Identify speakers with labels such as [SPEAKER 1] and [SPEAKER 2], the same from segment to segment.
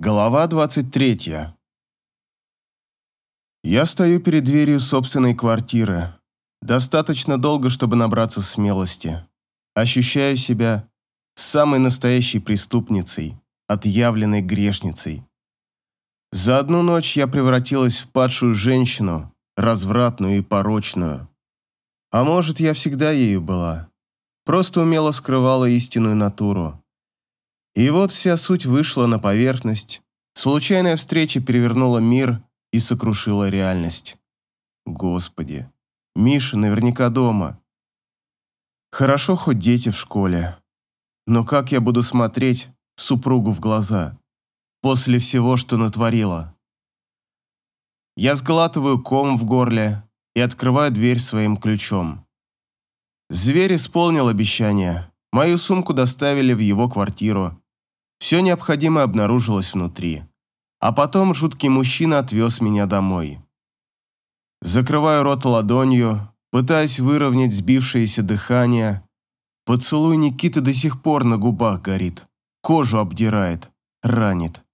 [SPEAKER 1] Глава 23. Я стою перед дверью собственной квартиры. Достаточно долго, чтобы набраться смелости. Ощущаю себя самой настоящей преступницей, отъявленной грешницей. За одну ночь я превратилась в падшую женщину, развратную и порочную. А может, я всегда ею была. Просто умело скрывала истинную натуру. И вот вся суть вышла на поверхность. Случайная встреча перевернула мир и сокрушила реальность. Господи, Миша наверняка дома. Хорошо хоть дети в школе. Но как я буду смотреть супругу в глаза после всего, что натворила? Я сглатываю ком в горле и открываю дверь своим ключом. Зверь исполнил обещание. Мою сумку доставили в его квартиру. Все необходимое обнаружилось внутри. А потом жуткий мужчина отвез меня домой. Закрываю рот ладонью, пытаясь выровнять сбившееся дыхание. Поцелуй Никиты до сих пор на губах горит, кожу обдирает, ранит.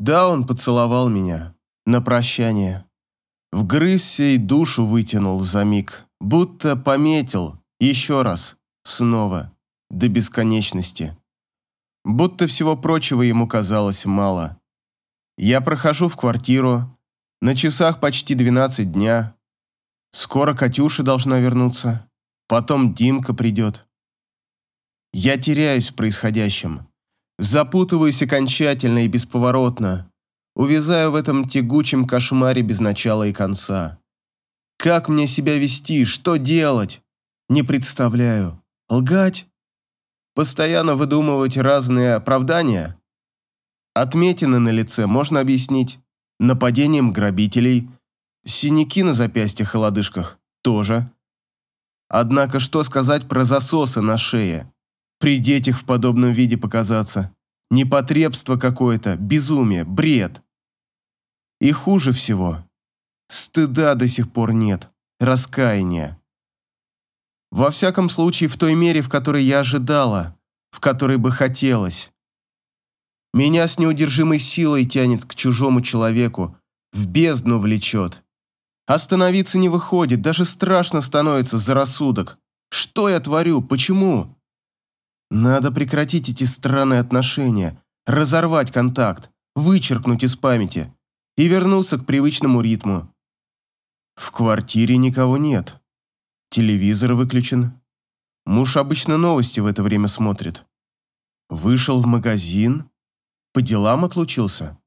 [SPEAKER 1] Да, он поцеловал меня, на прощание. Вгрызся и душу вытянул за миг, будто пометил, еще раз, снова, до бесконечности будто всего прочего ему казалось мало. Я прохожу в квартиру, на часах почти 12 дня. Скоро Катюша должна вернуться, потом Димка придет. Я теряюсь в происходящем, запутываюсь окончательно и бесповоротно, увязаю в этом тягучем кошмаре без начала и конца. Как мне себя вести, что делать? Не представляю. Лгать? Постоянно выдумывать разные оправдания? Отметины на лице можно объяснить. Нападением грабителей. Синяки на запястьях и лодыжках тоже. Однако что сказать про засосы на шее? При детях в подобном виде показаться. Непотребство какое-то, безумие, бред. И хуже всего. Стыда до сих пор нет. Раскаяния. Во всяком случае, в той мере, в которой я ожидала, в которой бы хотелось. Меня с неудержимой силой тянет к чужому человеку, в бездну влечет. Остановиться не выходит, даже страшно становится за рассудок. Что я творю? Почему? Надо прекратить эти странные отношения, разорвать контакт, вычеркнуть из памяти и вернуться к привычному ритму. В квартире никого нет. Телевизор выключен. Муж обычно новости в это время смотрит. Вышел в магазин? По делам отлучился?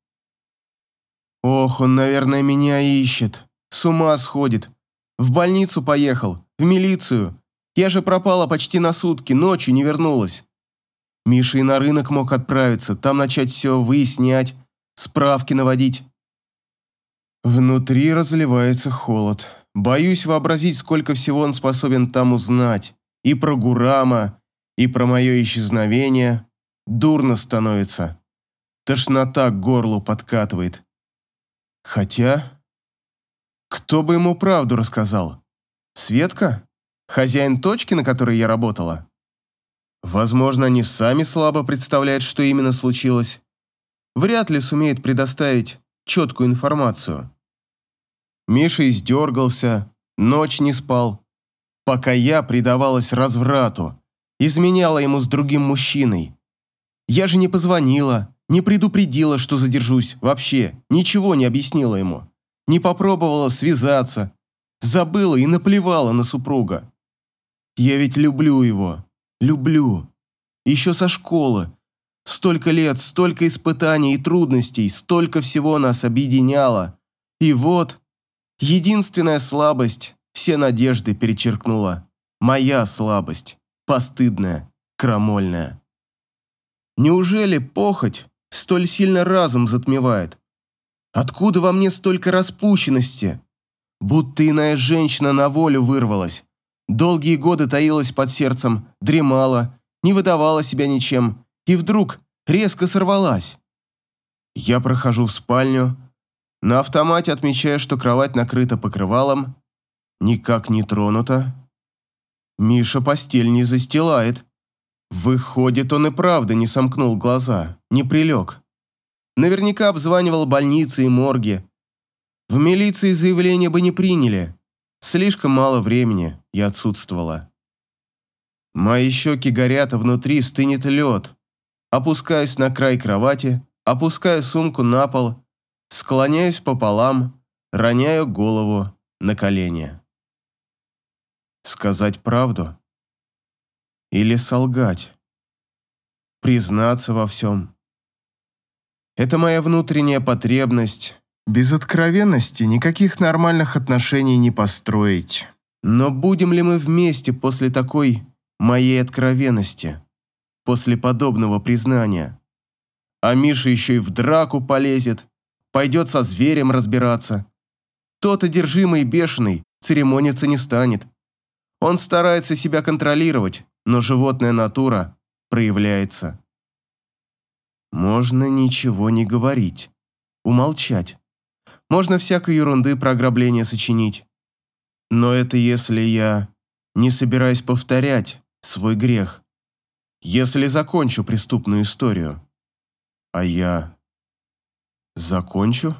[SPEAKER 1] Ох, он, наверное, меня ищет. С ума сходит. В больницу поехал, в милицию. Я же пропала почти на сутки, ночью не вернулась. Миша и на рынок мог отправиться, там начать все выяснять, справки наводить. Внутри разливается холод. Боюсь вообразить, сколько всего он способен там узнать. И про Гурама, и про мое исчезновение. Дурно становится. Тошнота к горлу подкатывает. Хотя... Кто бы ему правду рассказал? Светка? Хозяин точки, на которой я работала? Возможно, они сами слабо представляют, что именно случилось. Вряд ли сумеют предоставить четкую информацию. Миша издергался, ночь не спал, пока я предавалась разврату, изменяла ему с другим мужчиной. Я же не позвонила, не предупредила, что задержусь, вообще, ничего не объяснила ему. Не попробовала связаться, забыла и наплевала на супруга. Я ведь люблю его, люблю. Еще со школы. Столько лет, столько испытаний и трудностей, столько всего нас объединяло. И вот Единственная слабость все надежды перечеркнула. Моя слабость, постыдная, крамольная. Неужели похоть столь сильно разум затмевает? Откуда во мне столько распущенности? Будто иная женщина на волю вырвалась. Долгие годы таилась под сердцем, дремала, не выдавала себя ничем, и вдруг резко сорвалась. Я прохожу в спальню, на автомате отмечаю, что кровать накрыта покрывалом, никак не тронута. Миша постель не застилает. Выходит, он и правда не сомкнул глаза, не прилег. Наверняка обзванивал больницы и морги. В милиции заявление бы не приняли. Слишком мало времени я отсутствовала. Мои щеки горят, а внутри стынет лед. Опускаюсь на край кровати, опускаю сумку на пол, склоняюсь пополам, роняю голову на колени. Сказать правду? Или солгать? Признаться во всем? Это моя внутренняя потребность. Без откровенности никаких нормальных отношений не построить. Но будем ли мы вместе после такой моей откровенности? После подобного признания? А Миша еще и в драку полезет, пойдет со зверем разбираться. Тот одержимый и бешеный церемониться не станет. Он старается себя контролировать, но животная натура проявляется. Можно ничего не говорить, умолчать. Можно всякой ерунды про ограбление сочинить. Но это если я не собираюсь повторять свой грех. Если закончу преступную историю. А я закончу?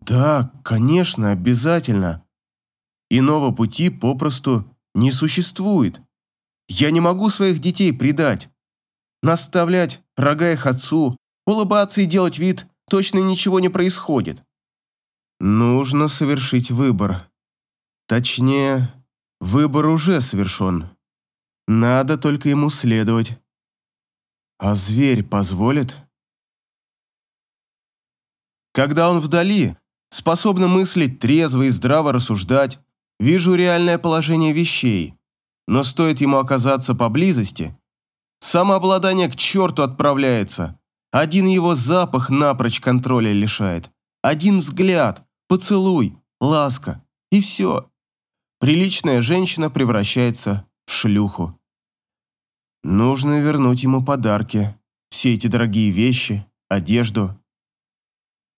[SPEAKER 1] Да, конечно, обязательно. Иного пути попросту не существует. Я не могу своих детей предать. Наставлять рога их отцу, улыбаться и делать вид, точно ничего не происходит. Нужно совершить выбор. Точнее, выбор уже совершен. Надо только ему следовать. А зверь позволит? Когда он вдали, способен мыслить трезво и здраво рассуждать, вижу реальное положение вещей. Но стоит ему оказаться поблизости, самообладание к черту отправляется. Один его запах напрочь контроля лишает. Один взгляд, поцелуй, ласка и все. Приличная женщина превращается в шлюху. Нужно вернуть ему подарки, все эти дорогие вещи, одежду.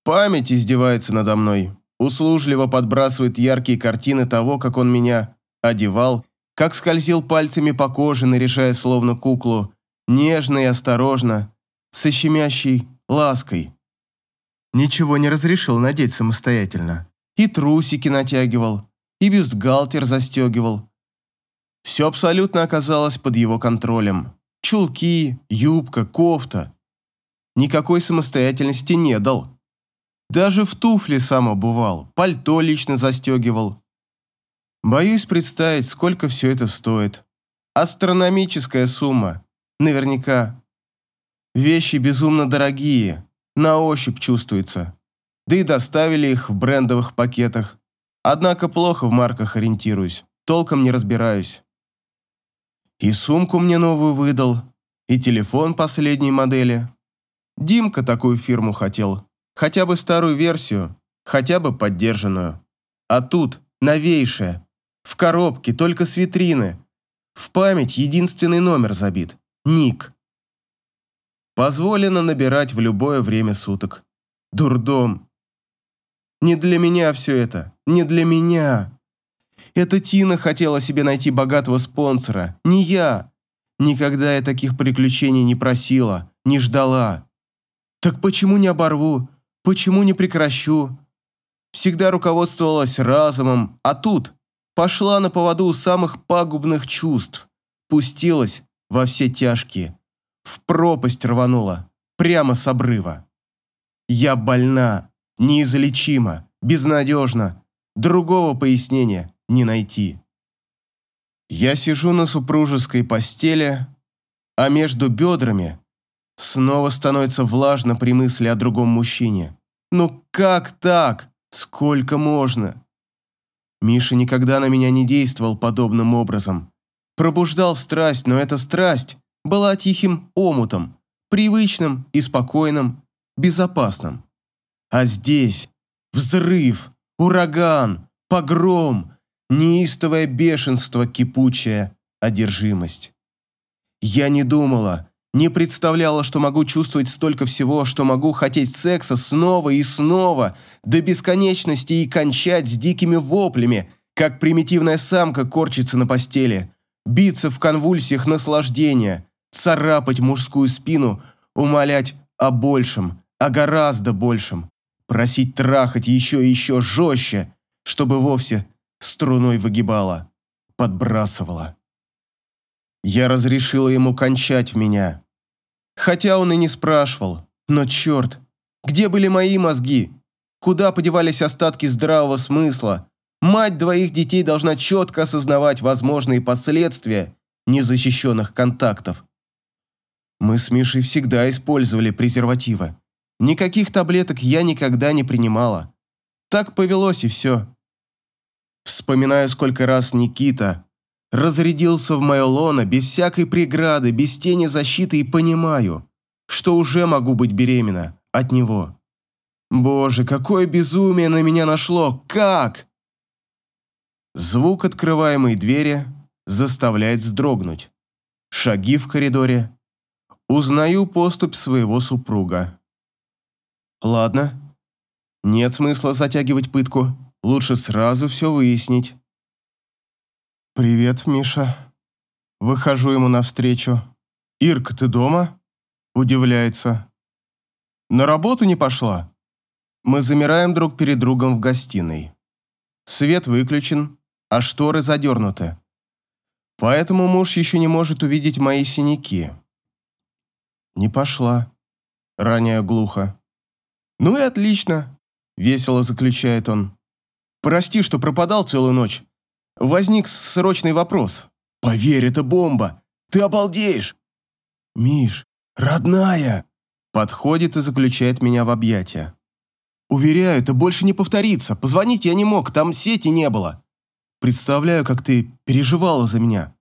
[SPEAKER 1] Память издевается надо мной, услужливо подбрасывает яркие картины того, как он меня одевал, как скользил пальцами по коже, наряжая словно куклу, нежно и осторожно, со щемящей лаской. Ничего не разрешил надеть самостоятельно. И трусики натягивал, и бюстгальтер застегивал, все абсолютно оказалось под его контролем. Чулки, юбка, кофта. Никакой самостоятельности не дал. Даже в туфли сам обувал, пальто лично застегивал. Боюсь представить, сколько все это стоит. Астрономическая сумма. Наверняка. Вещи безумно дорогие, на ощупь чувствуется. Да и доставили их в брендовых пакетах. Однако плохо в марках ориентируюсь, толком не разбираюсь. И сумку мне новую выдал, и телефон последней модели. Димка такую фирму хотел. Хотя бы старую версию, хотя бы поддержанную. А тут новейшая. В коробке, только с витрины. В память единственный номер забит. Ник. Позволено набирать в любое время суток. Дурдом. Не для меня все это. Не для меня. Это Тина хотела себе найти богатого спонсора, не я. Никогда я таких приключений не просила, не ждала. Так почему не оборву? Почему не прекращу? Всегда руководствовалась разумом, а тут пошла на поводу у самых пагубных чувств, пустилась во все тяжкие, в пропасть рванула, прямо с обрыва. Я больна, неизлечима, безнадежна, другого пояснения не найти. Я сижу на супружеской постели, а между бедрами снова становится влажно при мысли о другом мужчине. Ну как так? Сколько можно? Миша никогда на меня не действовал подобным образом. Пробуждал страсть, но эта страсть была тихим омутом, привычным и спокойным, безопасным. А здесь взрыв, ураган, погром, неистовое бешенство, кипучая одержимость. Я не думала, не представляла, что могу чувствовать столько всего, что могу хотеть секса снова и снова, до бесконечности и кончать с дикими воплями, как примитивная самка корчится на постели, биться в конвульсиях наслаждения, царапать мужскую спину, умолять о большем, о гораздо большем, просить трахать еще и еще жестче, чтобы вовсе струной выгибала, подбрасывала. Я разрешила ему кончать в меня. Хотя он и не спрашивал, но черт, где были мои мозги? Куда подевались остатки здравого смысла? Мать двоих детей должна четко осознавать возможные последствия незащищенных контактов. Мы с Мишей всегда использовали презервативы. Никаких таблеток я никогда не принимала. Так повелось и все. Вспоминаю, сколько раз Никита разрядился в мое лоно без всякой преграды, без тени защиты и понимаю, что уже могу быть беременна от него. Боже, какое безумие на меня нашло! Как? Звук открываемой двери заставляет вздрогнуть. Шаги в коридоре. Узнаю поступь своего супруга. Ладно. Нет смысла затягивать пытку. Лучше сразу все выяснить. «Привет, Миша». Выхожу ему навстречу. «Ирка, ты дома?» Удивляется. «На работу не пошла?» Мы замираем друг перед другом в гостиной. Свет выключен, а шторы задернуты. Поэтому муж еще не может увидеть мои синяки. «Не пошла», — роняю глухо. «Ну и отлично», — весело заключает он. «Прости, что пропадал целую ночь. Возник срочный вопрос. Поверь, это бомба. Ты обалдеешь!» «Миш, родная!» Подходит и заключает меня в объятия. «Уверяю, это больше не повторится. Позвонить я не мог, там сети не было. Представляю, как ты переживала за меня.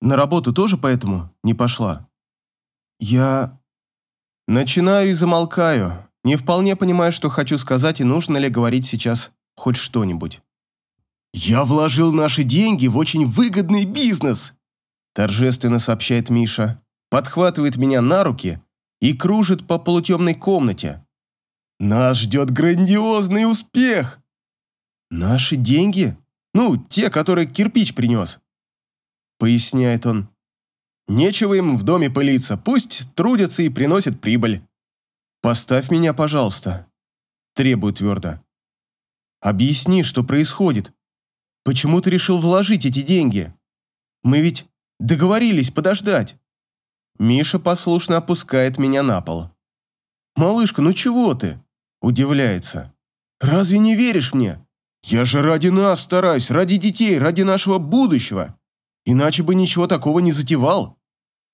[SPEAKER 1] На работу тоже поэтому не пошла. Я... Начинаю и замолкаю, не вполне понимаю, что хочу сказать и нужно ли говорить сейчас хоть что-нибудь. «Я вложил наши деньги в очень выгодный бизнес», торжественно сообщает Миша, подхватывает меня на руки и кружит по полутемной комнате. «Нас ждет грандиозный успех!» «Наши деньги?» Ну, те, которые кирпич принес. Поясняет он. Нечего им в доме пылиться, пусть трудятся и приносят прибыль. Поставь меня, пожалуйста. Требую твердо. Объясни, что происходит. Почему ты решил вложить эти деньги? Мы ведь договорились подождать. Миша послушно опускает меня на пол. «Малышка, ну чего ты?» Удивляется. «Разве не веришь мне? Я же ради нас стараюсь, ради детей, ради нашего будущего. Иначе бы ничего такого не затевал.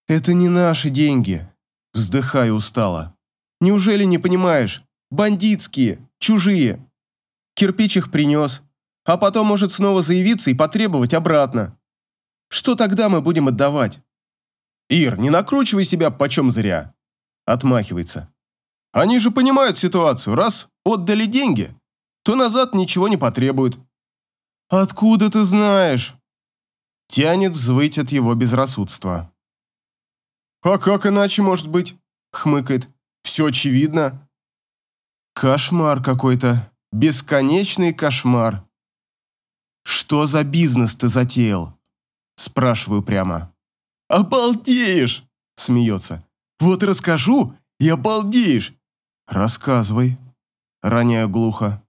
[SPEAKER 1] Это не наши деньги. Вздыхаю устало. Неужели не понимаешь? Бандитские, чужие. Кирпич их принес, а потом может снова заявиться и потребовать обратно. Что тогда мы будем отдавать? Ир, не накручивай себя почем зря. Отмахивается. Они же понимают ситуацию. Раз отдали деньги, то назад ничего не потребует. «Откуда ты знаешь?» Тянет взвыть от его безрассудства. «А как иначе может быть?» — хмыкает. «Все очевидно». «Кошмар какой-то. Бесконечный кошмар». «Что за бизнес ты затеял?» Спрашиваю прямо. «Обалдеешь!» — смеется. «Вот расскажу, и обалдеешь!» «Рассказывай», — роняю глухо.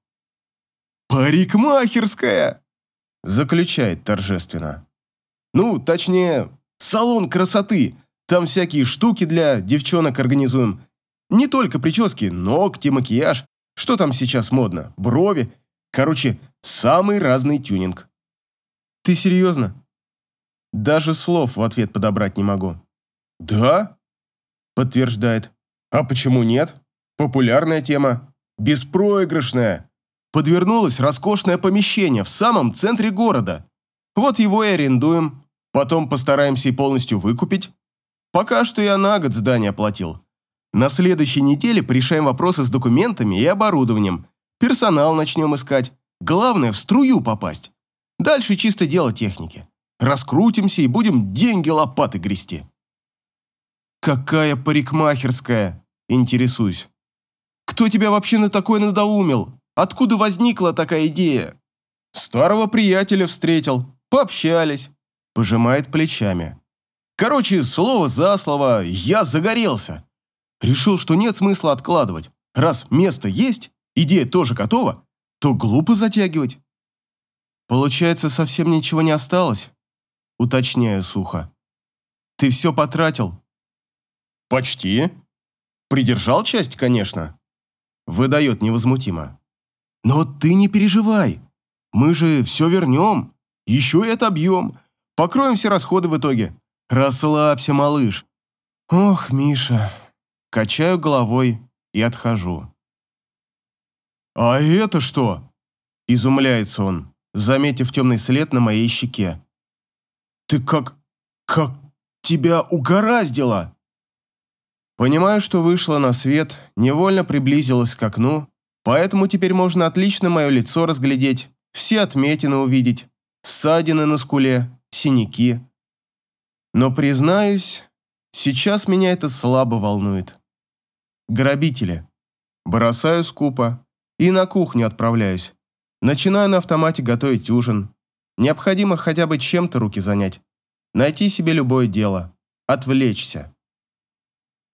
[SPEAKER 1] «Парикмахерская!» Заключает торжественно. «Ну, точнее, салон красоты. Там всякие штуки для девчонок организуем. Не только прически, ногти, макияж. Что там сейчас модно? Брови. Короче, самый разный тюнинг». «Ты серьезно?» Даже слов в ответ подобрать не могу. «Да?» Подтверждает. «А почему нет? Популярная тема. Беспроигрышная. Подвернулось роскошное помещение в самом центре города. Вот его и арендуем. Потом постараемся и полностью выкупить. Пока что я на год здание оплатил. На следующей неделе порешаем вопросы с документами и оборудованием. Персонал начнем искать. Главное, в струю попасть. Дальше чисто дело техники. Раскрутимся и будем деньги лопаты грести. Какая парикмахерская, интересуюсь. Кто тебя вообще на такое надоумил? Откуда возникла такая идея? Старого приятеля встретил, пообщались. Пожимает плечами. Короче, слово за слово, я загорелся. Решил, что нет смысла откладывать. Раз место есть, идея тоже готова, то глупо затягивать. Получается, совсем ничего не осталось? Уточняю сухо. Ты все потратил? Почти. Придержал часть, конечно. Выдает невозмутимо. Но ты не переживай. Мы же все вернем. Еще и отобьем. Покроем все расходы в итоге. Расслабься, малыш. Ох, Миша. Качаю головой и отхожу. «А это что?» – изумляется он, заметив темный след на моей щеке. «Ты как... как тебя угораздило!» Понимаю, что вышла на свет, невольно приблизилась к окну, поэтому теперь можно отлично мое лицо разглядеть, все отметины увидеть, ссадины на скуле, синяки. Но, признаюсь, сейчас меня это слабо волнует. Грабители. Бросаю скупо и на кухню отправляюсь. Начинаю на автомате готовить ужин. Необходимо хотя бы чем-то руки занять. Найти себе любое дело. Отвлечься.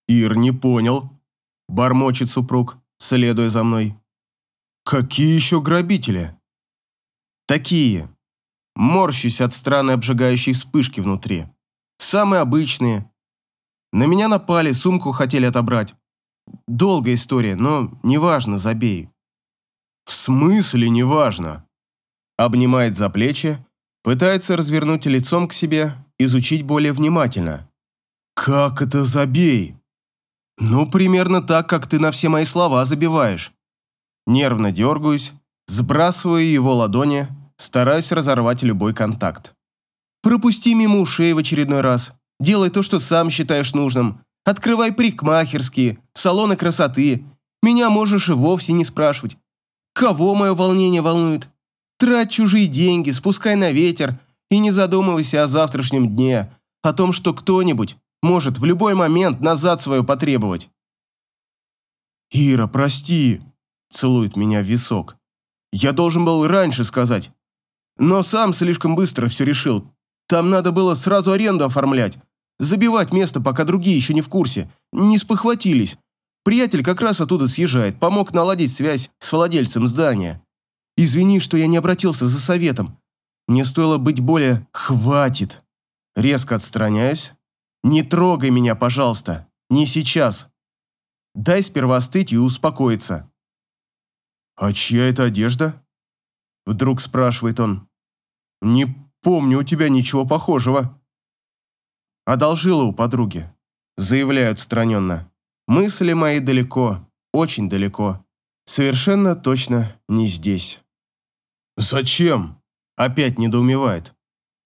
[SPEAKER 1] Ир не понял. Бормочет супруг, следуя за мной. Какие еще грабители? Такие. Морщусь от странной обжигающей вспышки внутри. Самые обычные. На меня напали, сумку хотели отобрать. Долгая история, но неважно, забей. В смысле неважно? Обнимает за плечи, пытается развернуть лицом к себе, изучить более внимательно. Как это забей? Ну, примерно так, как ты на все мои слова забиваешь. Нервно дергаюсь, сбрасываю его ладони, стараюсь разорвать любой контакт. Пропусти мимо ушей в очередной раз. Делай то, что сам считаешь нужным. Открывай парикмахерские, салоны красоты. Меня можешь и вовсе не спрашивать. Кого мое волнение волнует? Трать чужие деньги, спускай на ветер и не задумывайся о завтрашнем дне, о том, что кто-нибудь может в любой момент назад свое потребовать. «Ира, прости», – целует меня в висок. «Я должен был раньше сказать, но сам слишком быстро все решил. Там надо было сразу аренду оформлять, забивать место, пока другие еще не в курсе, не спохватились. Приятель как раз оттуда съезжает, помог наладить связь с владельцем здания. Извини, что я не обратился за советом. Мне стоило быть более «хватит». Резко отстраняюсь. Не трогай меня, пожалуйста. Не сейчас. Дай сперва остыть и успокоиться. «А чья это одежда?» Вдруг спрашивает он. «Не помню у тебя ничего похожего». Одолжила у подруги. Заявляю отстраненно. Мысли мои далеко, очень далеко. Совершенно точно не здесь. «Зачем?» Опять недоумевает.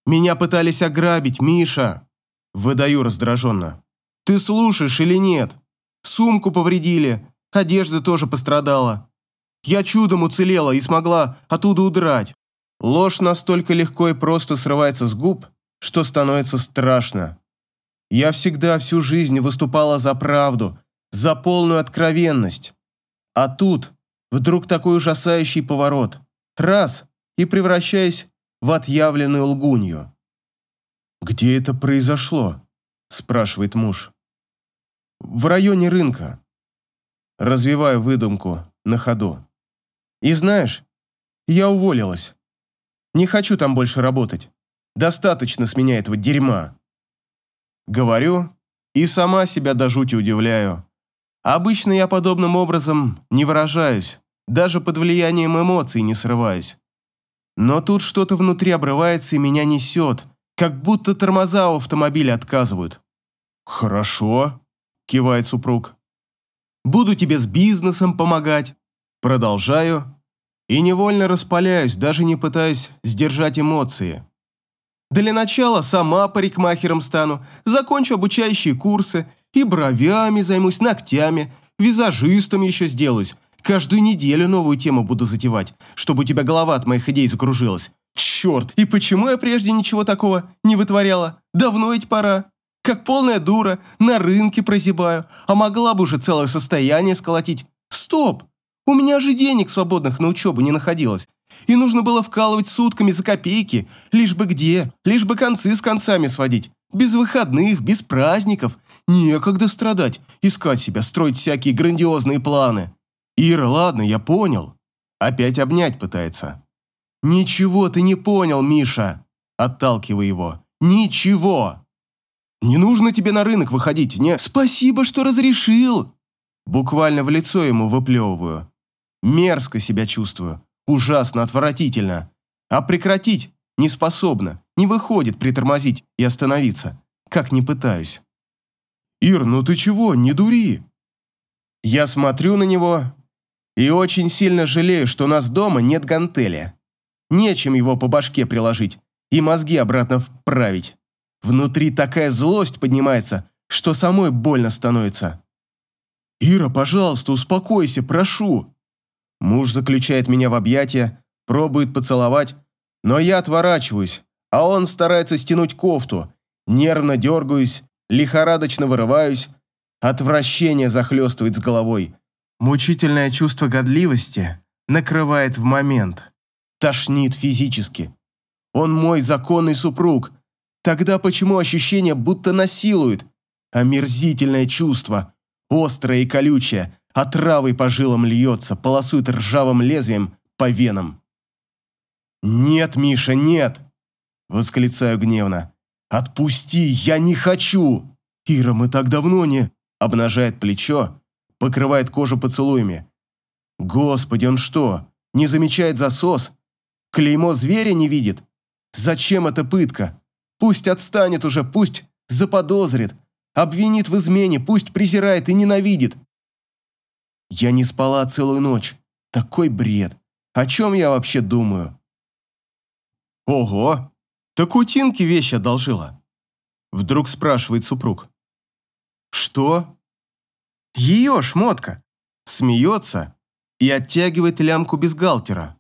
[SPEAKER 1] «Меня пытались ограбить, Миша!» Выдаю раздраженно. «Ты слушаешь или нет? Сумку повредили, одежда тоже пострадала. Я чудом уцелела и смогла оттуда удрать. Ложь настолько легко и просто срывается с губ, что становится страшно. Я всегда всю жизнь выступала за правду, за полную откровенность. А тут вдруг такой ужасающий поворот. Раз – и превращаюсь в отъявленную лгунью. «Где это произошло?» – спрашивает муж. «В районе рынка». Развиваю выдумку на ходу. «И знаешь, я уволилась. Не хочу там больше работать. Достаточно с меня этого дерьма». Говорю и сама себя до жути удивляю. Обычно я подобным образом не выражаюсь, даже под влиянием эмоций не срываюсь. Но тут что-то внутри обрывается и меня несет, как будто тормоза у автомобиля отказывают. «Хорошо», – кивает супруг. «Буду тебе с бизнесом помогать». Продолжаю и невольно распаляюсь, даже не пытаюсь сдержать эмоции. Для начала сама парикмахером стану, закончу обучающие курсы и бровями займусь, ногтями, визажистом еще сделаюсь, Каждую неделю новую тему буду затевать, чтобы у тебя голова от моих идей закружилась. Черт, и почему я прежде ничего такого не вытворяла? Давно ведь пора. Как полная дура, на рынке прозябаю, а могла бы уже целое состояние сколотить. Стоп! У меня же денег свободных на учебу не находилось. И нужно было вкалывать сутками за копейки, лишь бы где, лишь бы концы с концами сводить. Без выходных, без праздников. Некогда страдать, искать себя, строить всякие грандиозные планы. Ира, ладно, я понял. Опять обнять пытается. Ничего ты не понял, Миша. Отталкивай его. Ничего. Не нужно тебе на рынок выходить, не... Спасибо, что разрешил. Буквально в лицо ему выплевываю. Мерзко себя чувствую. Ужасно, отвратительно. А прекратить не способна, не выходит притормозить и остановиться, как не пытаюсь. «Ир, ну ты чего, не дури!» Я смотрю на него и очень сильно жалею, что у нас дома нет гантели. Нечем его по башке приложить и мозги обратно вправить. Внутри такая злость поднимается, что самой больно становится. «Ира, пожалуйста, успокойся, прошу!» Муж заключает меня в объятия, пробует поцеловать, но я отворачиваюсь, а он старается стянуть кофту. Нервно дергаюсь, лихорадочно вырываюсь. Отвращение захлестывает с головой. Мучительное чувство годливости накрывает в момент. Тошнит физически. Он мой законный супруг. Тогда почему ощущение будто насилует? Омерзительное чувство, острое и колючее, отравой по жилам льется, полосует ржавым лезвием по венам. «Нет, Миша, нет!» Восклицаю гневно. «Отпусти, я не хочу!» «Ира, мы так давно не...» Обнажает плечо, покрывает кожу поцелуями. «Господи, он что, не замечает засос? Клеймо зверя не видит? Зачем эта пытка? Пусть отстанет уже, пусть заподозрит, обвинит в измене, пусть презирает и ненавидит. Я не спала целую ночь. Такой бред. О чем я вообще думаю? «Ого! Так у Тинки вещь одолжила?» Вдруг спрашивает супруг. «Что?» «Ее шмотка!» Смеется и оттягивает лямку бюстгальтера.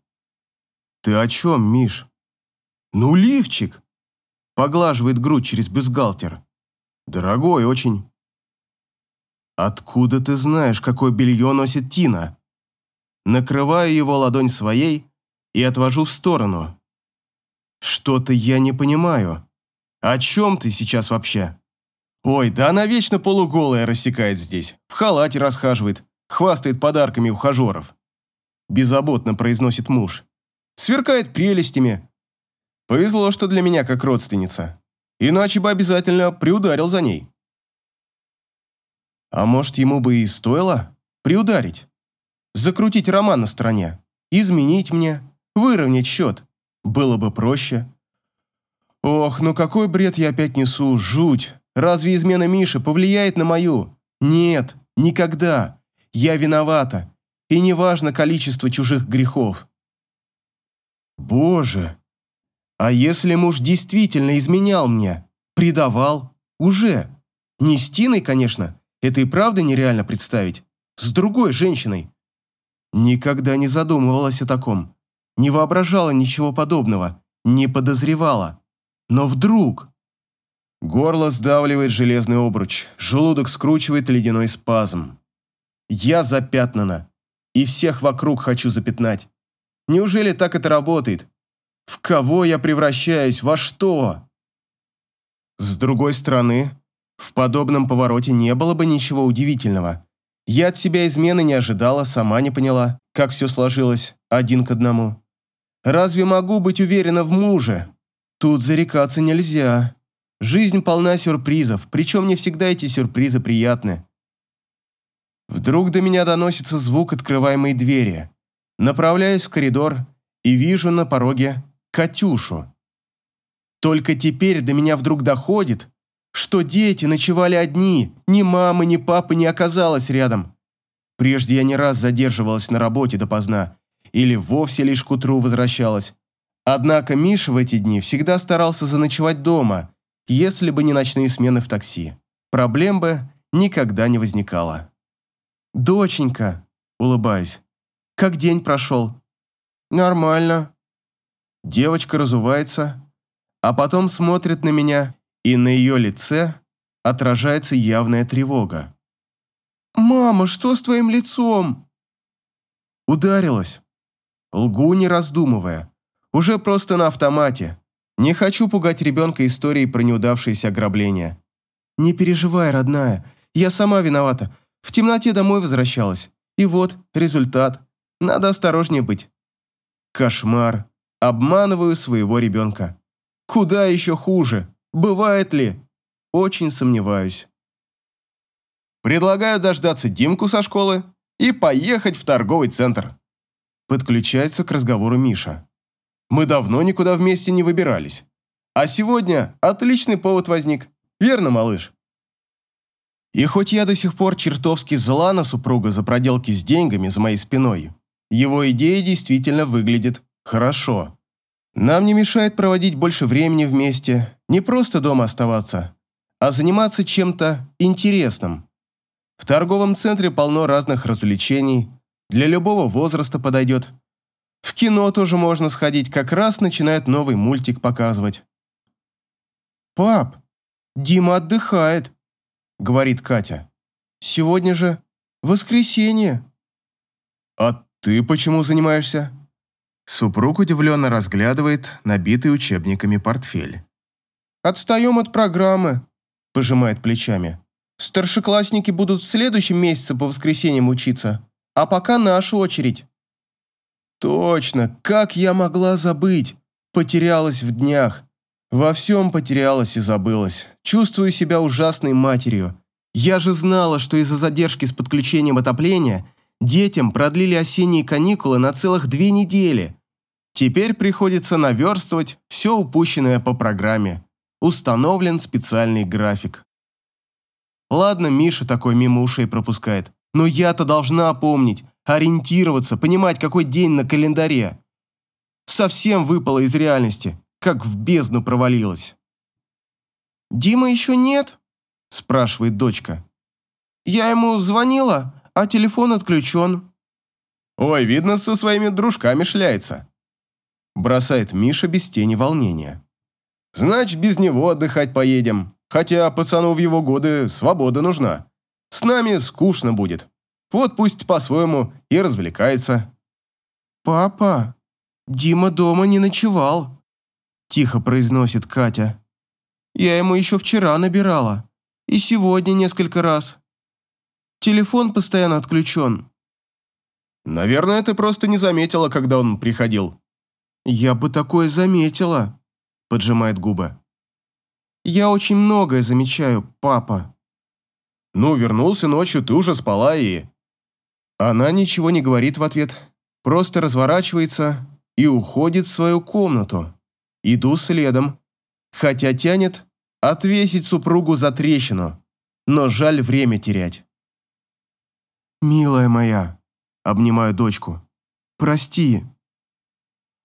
[SPEAKER 1] «Ты о чем, Миш?» «Ну, лифчик!» Поглаживает грудь через бюстгальтер. «Дорогой очень». «Откуда ты знаешь, какое белье носит Тина?» Накрываю его ладонь своей и отвожу в сторону. «Что-то я не понимаю. О чем ты сейчас вообще?» «Ой, да она вечно полуголая рассекает здесь, в халате расхаживает, хвастает подарками ухажеров». Беззаботно произносит муж. «Сверкает прелестями. Повезло, что для меня как родственница. Иначе бы обязательно приударил за ней». А может, ему бы и стоило приударить? Закрутить роман на стороне, изменить мне, выровнять счет. Было бы проще. Ох, ну какой бред я опять несу, жуть. Разве измена Миши повлияет на мою? Нет, никогда. Я виновата. И неважно количество чужих грехов. Боже, а если муж действительно изменял мне, предавал, уже? Не с Тиной, конечно, это и правда нереально представить. С другой женщиной. Никогда не задумывалась о таком не воображала ничего подобного, не подозревала. Но вдруг... Горло сдавливает железный обруч, желудок скручивает ледяной спазм. Я запятнана, и всех вокруг хочу запятнать. Неужели так это работает? В кого я превращаюсь? Во что? С другой стороны, в подобном повороте не было бы ничего удивительного. Я от себя измены не ожидала, сама не поняла, как все сложилось один к одному. Разве могу быть уверена в муже? Тут зарекаться нельзя. Жизнь полна сюрпризов, причем не всегда эти сюрпризы приятны. Вдруг до меня доносится звук открываемой двери. Направляюсь в коридор и вижу на пороге Катюшу. Только теперь до меня вдруг доходит, что дети ночевали одни, ни мамы, ни папы не оказалось рядом. Прежде я не раз задерживалась на работе допоздна или вовсе лишь к утру возвращалась. Однако Миша в эти дни всегда старался заночевать дома, если бы не ночные смены в такси. Проблем бы никогда не возникало. «Доченька», — улыбаюсь, — «как день прошел?» «Нормально». Девочка разувается, а потом смотрит на меня, и на ее лице отражается явная тревога. «Мама, что с твоим лицом?» Ударилась. Лгу не раздумывая. Уже просто на автомате. Не хочу пугать ребенка историей про неудавшееся ограбление. Не переживай, родная, я сама виновата. В темноте домой возвращалась. И вот, результат. Надо осторожнее быть. Кошмар. Обманываю своего ребенка. Куда еще хуже? Бывает ли? Очень сомневаюсь. Предлагаю дождаться Димку со школы и поехать в торговый центр. Подключается к разговору Миша. Мы давно никуда вместе не выбирались. А сегодня отличный повод возник. Верно, малыш? И хоть я до сих пор чертовски зла на супруга за проделки с деньгами за моей спиной, его идея действительно выглядит хорошо. Нам не мешает проводить больше времени вместе, не просто дома оставаться, а заниматься чем-то интересным. В торговом центре полно разных развлечений, для любого возраста подойдет. В кино тоже можно сходить, как раз начинает новый мультик показывать. «Пап, Дима отдыхает», — говорит Катя. «Сегодня же воскресенье». «А ты почему занимаешься?» Супруг удивленно разглядывает набитый учебниками портфель. «Отстаем от программы», – пожимает плечами. «Старшеклассники будут в следующем месяце по воскресеньям учиться, а пока наша очередь». «Точно, как я могла забыть? Потерялась в днях. Во всем потерялась и забылась. Чувствую себя ужасной матерью. Я же знала, что из-за задержки с подключением отопления детям продлили осенние каникулы на целых две недели. Теперь приходится наверстывать все упущенное по программе. Установлен специальный график. Ладно, Миша такой мимо ушей пропускает, но я-то должна помнить, ориентироваться, понимать, какой день на календаре. Совсем выпало из реальности как в бездну провалилась. «Дима еще нет?» – спрашивает дочка. «Я ему звонила, а телефон отключен». «Ой, видно, со своими дружками шляется», – бросает Миша без тени волнения. «Значит, без него отдыхать поедем, хотя пацану в его годы свобода нужна. С нами скучно будет. Вот пусть по-своему и развлекается». «Папа, Дима дома не ночевал», тихо произносит Катя. Я ему еще вчера набирала. И сегодня несколько раз. Телефон постоянно отключен. Наверное, ты просто не заметила, когда он приходил. Я бы такое заметила, поджимает губы. Я очень многое замечаю, папа. Ну, вернулся ночью, ты уже спала и... Она ничего не говорит в ответ, просто разворачивается и уходит в свою комнату. Иду следом, хотя тянет отвесить супругу за трещину, но жаль время терять. «Милая моя», — обнимаю дочку, — «прости».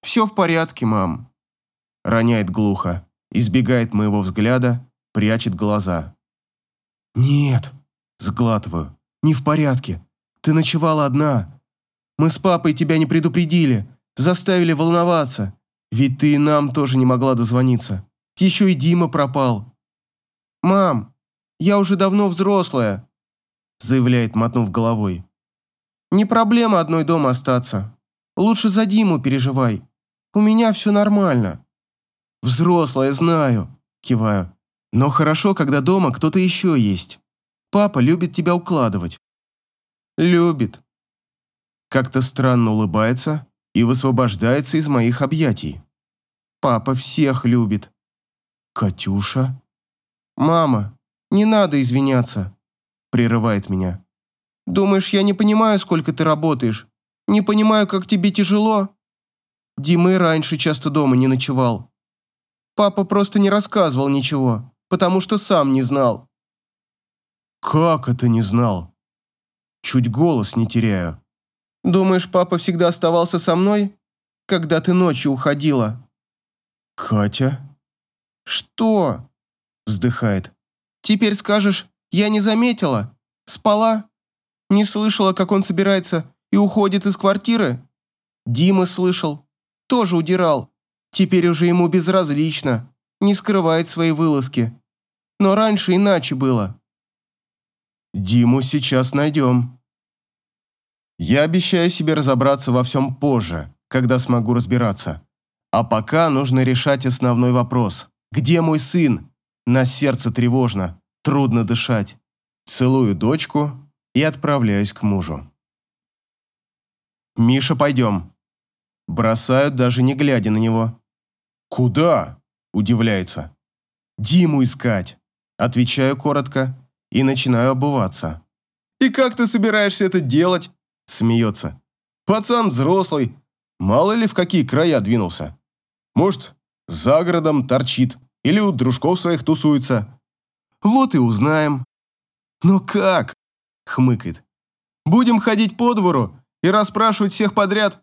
[SPEAKER 1] «Все в порядке, мам», — роняет глухо, избегает моего взгляда, прячет глаза. «Нет», — сглатываю, — «не в порядке. Ты ночевала одна. Мы с папой тебя не предупредили, заставили волноваться. Ведь ты и нам тоже не могла дозвониться. Еще и Дима пропал. «Мам, я уже давно взрослая», заявляет, мотнув головой. «Не проблема одной дома остаться. Лучше за Диму переживай. У меня все нормально». «Взрослая, знаю», киваю. «Но хорошо, когда дома кто-то еще есть. Папа любит тебя укладывать». «Любит». Как-то странно улыбается, и высвобождается из моих объятий. Папа всех любит. Катюша? Мама, не надо извиняться, прерывает меня. Думаешь, я не понимаю, сколько ты работаешь? Не понимаю, как тебе тяжело? Дима и раньше часто дома не ночевал. Папа просто не рассказывал ничего, потому что сам не знал. Как это не знал? Чуть голос не теряю. Думаешь, папа всегда оставался со мной, когда ты ночью уходила?» «Катя?» «Что?» – вздыхает. «Теперь скажешь, я не заметила? Спала? Не слышала, как он собирается и уходит из квартиры? Дима слышал. Тоже удирал. Теперь уже ему безразлично. Не скрывает свои вылазки. Но раньше иначе было». «Диму сейчас найдем», я обещаю себе разобраться во всем позже, когда смогу разбираться. А пока нужно решать основной вопрос. Где мой сын? На сердце тревожно, трудно дышать. Целую дочку и отправляюсь к мужу. «Миша, пойдем». Бросают, даже не глядя на него. «Куда?» – удивляется. «Диму искать», – отвечаю коротко и начинаю обуваться. «И как ты собираешься это делать?» – смеется. «Пацан взрослый, мало ли в какие края двинулся. Может, за городом торчит или у дружков своих тусуется. Вот и узнаем». «Но как?» – хмыкает. «Будем ходить по двору и расспрашивать всех подряд?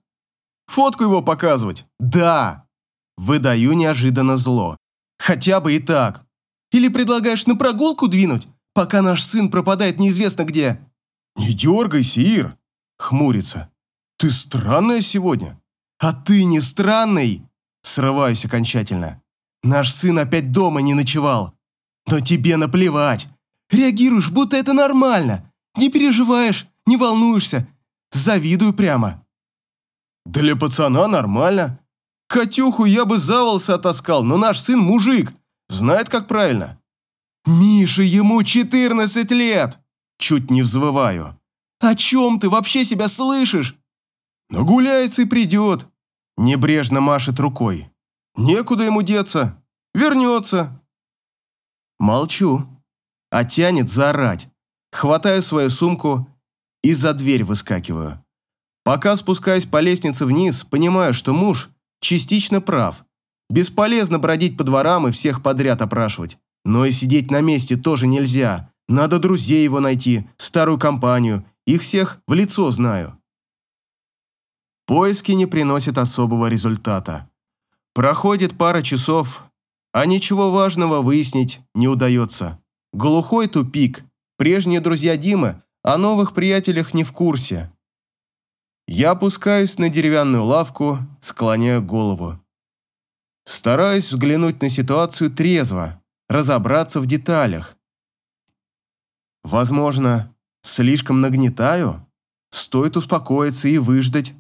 [SPEAKER 1] Фотку его показывать? Да!» Выдаю неожиданно зло. «Хотя бы и так. Или предлагаешь на прогулку двинуть, пока наш сын пропадает неизвестно где?» «Не дергайся, Ир!» – хмурится. «Ты странная сегодня». «А ты не странный!» – срываюсь окончательно. «Наш сын опять дома не ночевал. Но тебе наплевать. Реагируешь, будто это нормально. Не переживаешь, не волнуешься. Завидую прямо». «Для пацана нормально. Катюху я бы за волосы отаскал, но наш сын мужик, знает, как правильно». «Миша, ему 14 лет!» Чуть не взвываю. «О чем ты вообще себя слышишь?» «Нагуляется и придет», – небрежно машет рукой. «Некуда ему деться. Вернется». Молчу, а тянет заорать. Хватаю свою сумку и за дверь выскакиваю. Пока спускаюсь по лестнице вниз, понимаю, что муж частично прав. Бесполезно бродить по дворам и всех подряд опрашивать. Но и сидеть на месте тоже нельзя. Надо друзей его найти, старую компанию. Их всех в лицо знаю. Поиски не приносят особого результата. Проходит пара часов, а ничего важного выяснить не удается. Глухой тупик. Прежние друзья Димы о новых приятелях не в курсе. Я опускаюсь на деревянную лавку, склоняю голову. Стараюсь взглянуть на ситуацию трезво, разобраться в деталях. Возможно, слишком нагнетаю? Стоит успокоиться и выждать.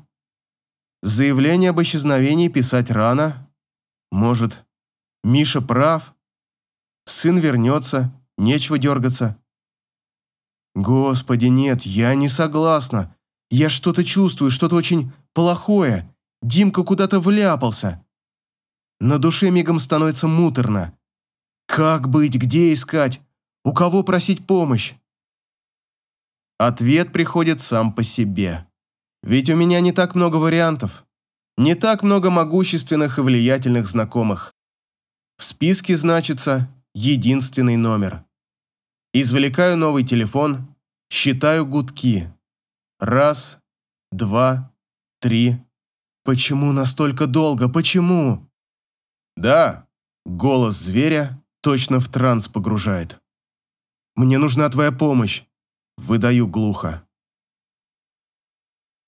[SPEAKER 1] Заявление об исчезновении писать рано. Может, Миша прав? Сын вернется, нечего дергаться. Господи, нет, я не согласна. Я что-то чувствую, что-то очень плохое. Димка куда-то вляпался. На душе мигом становится муторно. Как быть, где искать? У кого просить помощь? Ответ приходит сам по себе. Ведь у меня не так много вариантов. Не так много могущественных и влиятельных знакомых. В списке значится единственный номер. Извлекаю новый телефон, считаю гудки. Раз, два, три. Почему настолько долго? Почему? Да, голос зверя точно в транс погружает. Мне нужна твоя помощь. Выдаю глухо.